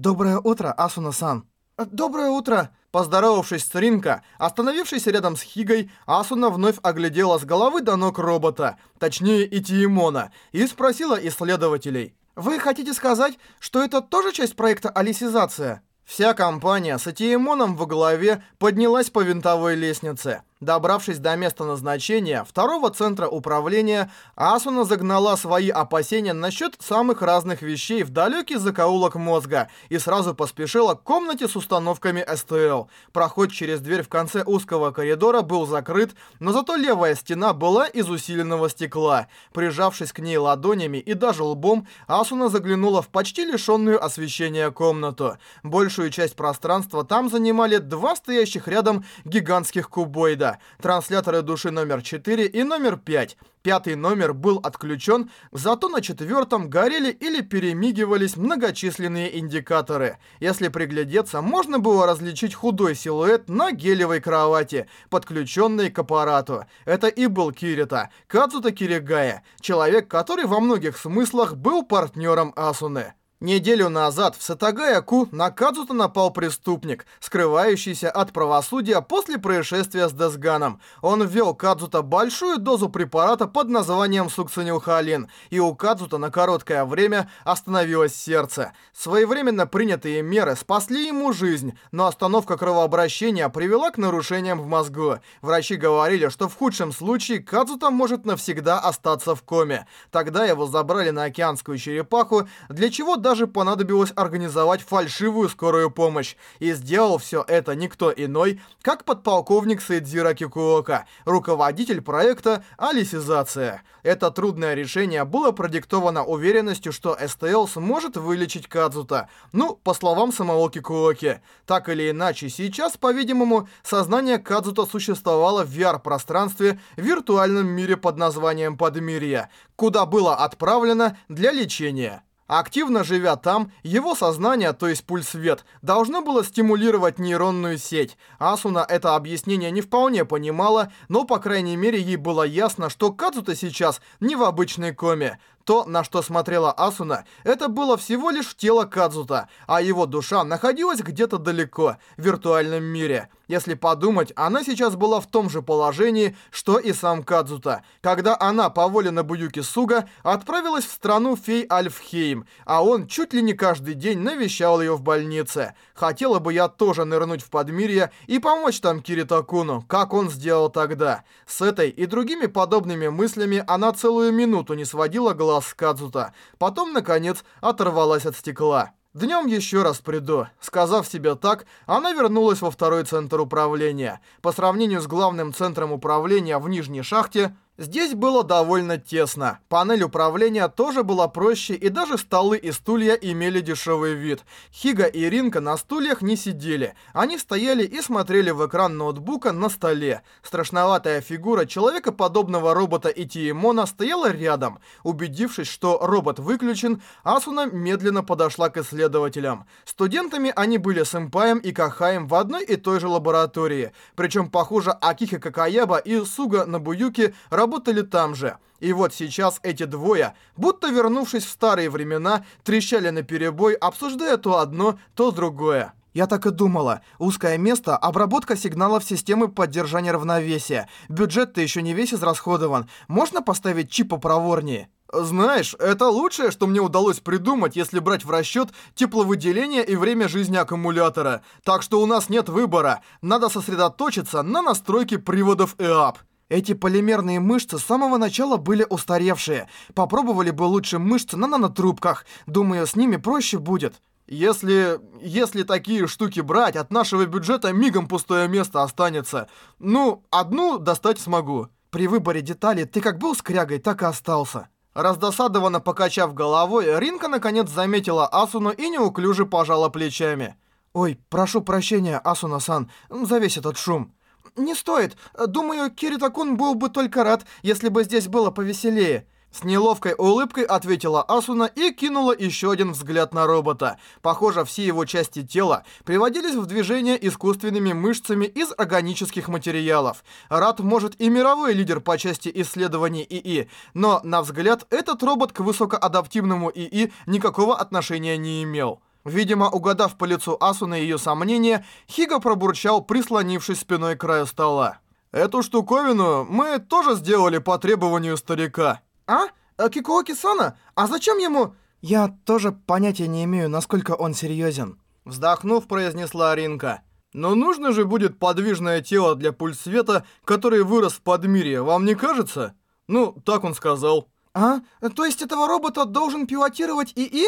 Доброе утро, Асуна-сан. Доброе утро. Поздоровавшись с Ринка, остановившись рядом с Хигой, Асуна вновь оглядела с головы до ног робота, точнее Итиимона, и спросила исследователей. «Вы хотите сказать, что это тоже часть проекта «Алисизация»?» Вся компания с Итиимоном во главе поднялась по винтовой лестнице. Добравшись до места назначения, второго центра управления, Асуна загнала свои опасения насчет самых разных вещей в далекий закоулок мозга и сразу поспешила к комнате с установками СТЛ. Проход через дверь в конце узкого коридора был закрыт, но зато левая стена была из усиленного стекла. Прижавшись к ней ладонями и даже лбом, Асуна заглянула в почти лишенную освещения комнату. Большую часть пространства там занимали два стоящих рядом гигантских кубоида трансляторы души номер 4 и номер 5. Пятый номер был отключен, зато на четвертом горели или перемигивались многочисленные индикаторы. Если приглядеться, можно было различить худой силуэт на гелевой кровати, подключенной к аппарату. Это и был Кирита, Кадзута Киригая, человек, который во многих смыслах был партнером Асуны. Неделю назад в Сатагаяку на Кадзута напал преступник, скрывающийся от правосудия после происшествия с Десганом. Он ввел Кадзута большую дозу препарата под названием сукцинилхолин, и у Кадзута на короткое время остановилось сердце. Своевременно принятые меры спасли ему жизнь, но остановка кровообращения привела к нарушениям в мозгу. Врачи говорили, что в худшем случае Кадзута может навсегда остаться в коме. Тогда его забрали на океанскую черепаху, для чего даже даже понадобилось организовать фальшивую скорую помощь. И сделал все это никто иной, как подполковник Сейдзира Кикуока, руководитель проекта «Алисизация». Это трудное решение было продиктовано уверенностью, что СТЛ сможет вылечить Кадзута. Ну, по словам самого Кикуоки. Так или иначе, сейчас, по-видимому, сознание Кадзута существовало в VR-пространстве в виртуальном мире под названием Подмирье, куда было отправлено для лечения. Активно живя там, его сознание, то есть пульс-свет, должно было стимулировать нейронную сеть. Асуна это объяснение не вполне понимала, но по крайней мере ей было ясно, что Кадзута сейчас не в обычной коме. То, на что смотрела Асуна, это было всего лишь тело Кадзута, а его душа находилась где-то далеко, в виртуальном мире. Если подумать, она сейчас была в том же положении, что и сам Кадзута, когда она по воле Набуюки Суга отправилась в страну фей Альфхейм, а он чуть ли не каждый день навещал ее в больнице. Хотела бы я тоже нырнуть в Подмирье и помочь там Киритакуну, как он сделал тогда. С этой и другими подобными мыслями она целую минуту не сводила глаз глаз Кадзута. Потом, наконец, оторвалась от стекла. «Днем еще раз приду». Сказав себе так, она вернулась во второй центр управления. По сравнению с главным центром управления в нижней шахте, Здесь было довольно тесно. Панель управления тоже была проще, и даже столы и стулья имели дешевый вид. Хига и Ринка на стульях не сидели. Они стояли и смотрели в экран ноутбука на столе. Страшноватая фигура человекоподобного робота Итиемона стояла рядом. Убедившись, что робот выключен, Асуна медленно подошла к исследователям. Студентами они были Сэмпаем и Кахаем в одной и той же лаборатории. Причем, похоже, Акихи Какаяба и Суга Набуюки работали работали там же. И вот сейчас эти двое, будто вернувшись в старые времена, трещали на перебой, обсуждая то одно, то другое. Я так и думала. Узкое место, обработка сигналов системы поддержания равновесия. Бюджет-то еще не весь израсходован. Можно поставить чип попроворнее? Знаешь, это лучшее, что мне удалось придумать, если брать в расчет тепловыделение и время жизни аккумулятора. Так что у нас нет выбора. Надо сосредоточиться на настройке приводов ЭАП. Эти полимерные мышцы с самого начала были устаревшие. Попробовали бы лучше мышцы на нанотрубках. Думаю, с ними проще будет. Если... если такие штуки брать, от нашего бюджета мигом пустое место останется. Ну, одну достать смогу. При выборе деталей ты как был скрягой, так и остался. Раздосадованно покачав головой, Ринка наконец заметила Асуну и неуклюже пожала плечами. «Ой, прошу прощения, Асуна-сан, за весь этот шум». «Не стоит. Думаю, Киритакун был бы только рад, если бы здесь было повеселее». С неловкой улыбкой ответила Асуна и кинула еще один взгляд на робота. Похоже, все его части тела приводились в движение искусственными мышцами из органических материалов. Рад может и мировой лидер по части исследований ИИ, но, на взгляд, этот робот к высокоадаптивному ИИ никакого отношения не имел. Видимо, угадав по лицу Асуны ее сомнения, Хига пробурчал, прислонившись спиной к краю стола. «Эту штуковину мы тоже сделали по требованию старика». «А? Кикуоки-сана? А зачем ему...» «Я тоже понятия не имею, насколько он серьезен». Вздохнув, произнесла Ринка. «Но нужно же будет подвижное тело для пульс-света, который вырос в Подмирье, вам не кажется?» «Ну, так он сказал». «А? То есть этого робота должен пилотировать ИИ?»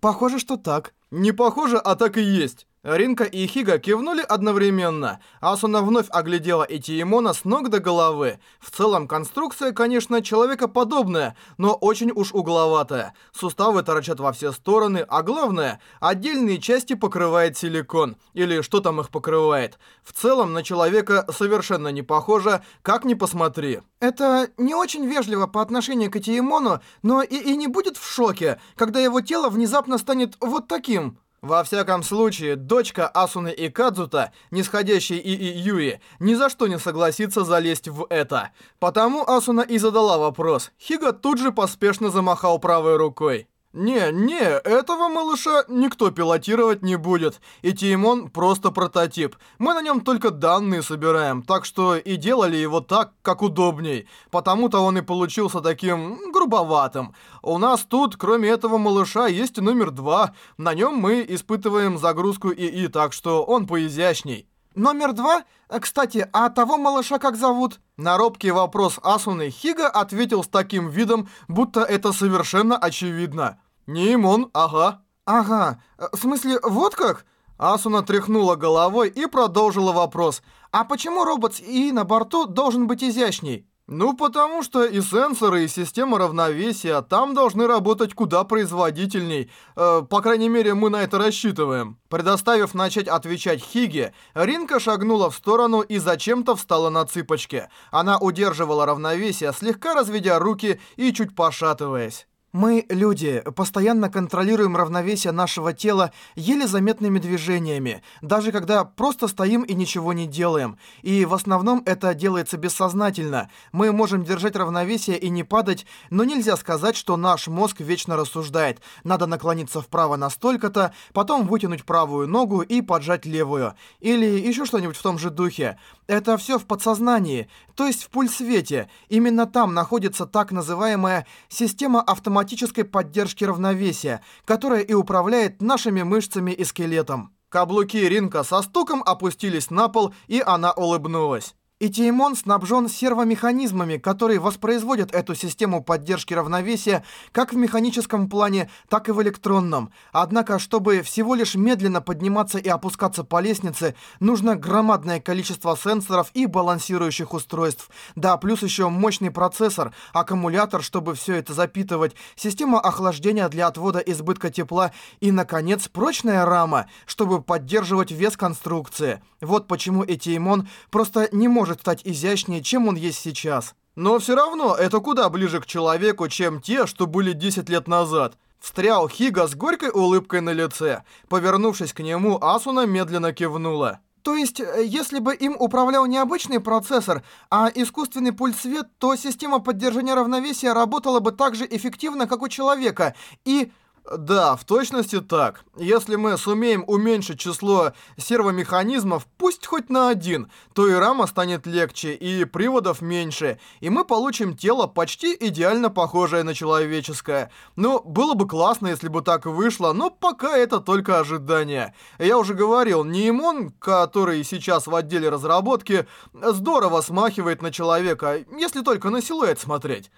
«Похоже, что так». «Не похоже, а так и есть». Ринка и Хига кивнули одновременно. Асуна вновь оглядела Этиемона с ног до головы. В целом, конструкция, конечно, человекоподобная, но очень уж угловатая. Суставы торчат во все стороны, а главное, отдельные части покрывает силикон. Или что там их покрывает. В целом, на человека совершенно не похоже, как ни посмотри. Это не очень вежливо по отношению к Этиемону, но и, и не будет в шоке, когда его тело внезапно станет вот таким. Во всяком случае, дочка Асуны и Кадзута, нисходящей Ии Юи, ни за что не согласится залезть в это. Потому Асуна и задала вопрос. Хига тут же поспешно замахал правой рукой. «Не, не, этого малыша никто пилотировать не будет, и Тимон просто прототип. Мы на нем только данные собираем, так что и делали его так, как удобней. Потому-то он и получился таким грубоватым. У нас тут, кроме этого малыша, есть номер два. На нем мы испытываем загрузку ИИ, так что он поизящней». Номер два? Кстати, а того малыша как зовут? На робкий вопрос Асуны Хига ответил с таким видом, будто это совершенно очевидно. «Нимон, ага». «Ага. В смысле, вот как?» Асуна тряхнула головой и продолжила вопрос. «А почему робот ИИ на борту должен быть изящней?» Ну, потому что и сенсоры, и система равновесия там должны работать куда производительней. Э, по крайней мере, мы на это рассчитываем. Предоставив начать отвечать Хиге, Ринка шагнула в сторону и зачем-то встала на цыпочки. Она удерживала равновесие, слегка разведя руки и чуть пошатываясь. Мы, люди, постоянно контролируем равновесие нашего тела еле заметными движениями, даже когда просто стоим и ничего не делаем. И в основном это делается бессознательно. Мы можем держать равновесие и не падать, но нельзя сказать, что наш мозг вечно рассуждает. Надо наклониться вправо настолько-то, потом вытянуть правую ногу и поджать левую. Или еще что-нибудь в том же духе. Это все в подсознании, то есть в пульсвете. Именно там находится так называемая система автоматической поддержки равновесия, которая и управляет нашими мышцами и скелетом. Каблуки Ринка со стуком опустились на пол, и она улыбнулась. И снабжен сервомеханизмами, которые воспроизводят эту систему поддержки равновесия как в механическом плане, так и в электронном. Однако, чтобы всего лишь медленно подниматься и опускаться по лестнице, нужно громадное количество сенсоров и балансирующих устройств. Да, плюс еще мощный процессор, аккумулятор, чтобы все это запитывать, система охлаждения для отвода избытка тепла и, наконец, прочная рама, чтобы поддерживать вес конструкции. Вот почему Этеймон просто не может может стать изящнее, чем он есть сейчас. Но все равно это куда ближе к человеку, чем те, что были 10 лет назад. Встрял Хига с горькой улыбкой на лице. Повернувшись к нему, Асуна медленно кивнула. То есть, э, если бы им управлял не обычный процессор, а искусственный пульс-свет, то система поддержания равновесия работала бы так же эффективно, как у человека, и... Да, в точности так. Если мы сумеем уменьшить число сервомеханизмов, пусть хоть на один, то и рама станет легче, и приводов меньше, и мы получим тело почти идеально похожее на человеческое. Ну, было бы классно, если бы так вышло, но пока это только ожидание. Я уже говорил, Неймон, который сейчас в отделе разработки, здорово смахивает на человека, если только на силуэт смотреть.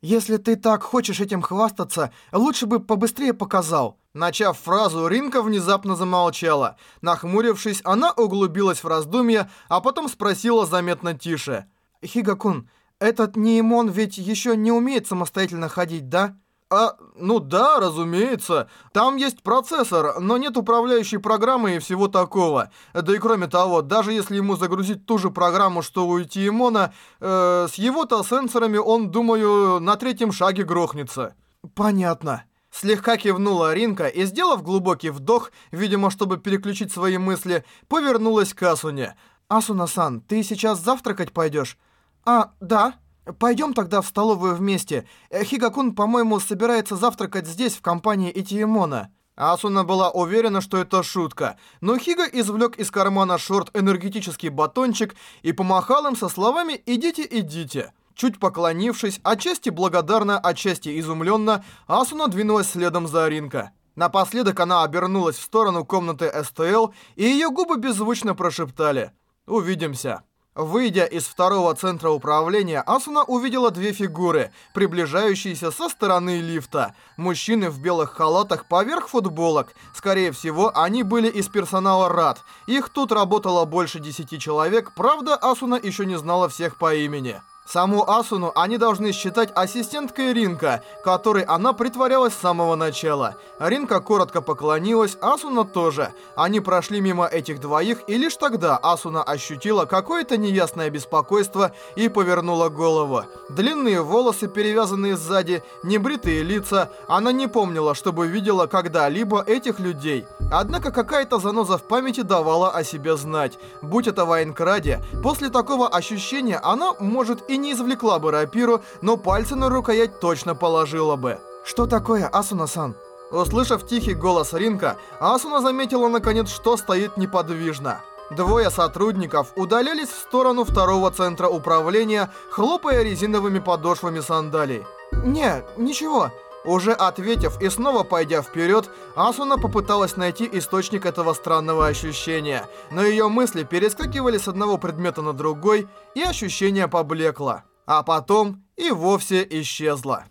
«Если ты так хочешь этим хвастаться, лучше бы побыстрее показал». Начав фразу, Ринка внезапно замолчала. Нахмурившись, она углубилась в раздумья, а потом спросила заметно тише. «Хигакун, этот Неймон ведь еще не умеет самостоятельно ходить, да?» А, ну да, разумеется. Там есть процессор, но нет управляющей программы и всего такого. Да и кроме того, даже если ему загрузить ту же программу, что у Тиемона, э, с его-то сенсорами он, думаю, на третьем шаге грохнется. Понятно. Слегка кивнула Ринка и, сделав глубокий вдох, видимо, чтобы переключить свои мысли, повернулась к Асуне. «Асуна-сан, ты сейчас завтракать пойдешь?» «А, да». Пойдем тогда в столовую вместе. Э, Хигакун, по-моему, собирается завтракать здесь, в компании Итиемона. Асуна была уверена, что это шутка, но Хига извлек из кармана шорт энергетический батончик и помахал им со словами «Идите, идите». Чуть поклонившись, отчасти благодарно, отчасти изумленно, Асуна двинулась следом за Ринка. Напоследок она обернулась в сторону комнаты СТЛ, и ее губы беззвучно прошептали «Увидимся». Выйдя из второго центра управления, Асуна увидела две фигуры, приближающиеся со стороны лифта. Мужчины в белых халатах поверх футболок. Скорее всего, они были из персонала РАД. Их тут работало больше десяти человек, правда, Асуна еще не знала всех по имени. Саму Асуну они должны считать ассистенткой Ринка, которой она притворялась с самого начала. Ринка коротко поклонилась, Асуна тоже. Они прошли мимо этих двоих, и лишь тогда Асуна ощутила какое-то неясное беспокойство и повернула голову. Длинные волосы, перевязанные сзади, небритые лица. Она не помнила, чтобы видела когда-либо этих людей. Однако какая-то заноза в памяти давала о себе знать. Будь это в Айнкраде, после такого ощущения она, может, и не извлекла бы рапиру, но пальцы на рукоять точно положила бы. «Что такое, Асуна-сан?» Услышав тихий голос Ринка, Асуна заметила наконец, что стоит неподвижно. Двое сотрудников удалялись в сторону второго центра управления, хлопая резиновыми подошвами сандалий. «Не, ничего». Уже ответив и снова пойдя вперед, Асуна попыталась найти источник этого странного ощущения, но ее мысли перескакивали с одного предмета на другой, и ощущение поблекло, а потом и вовсе исчезло.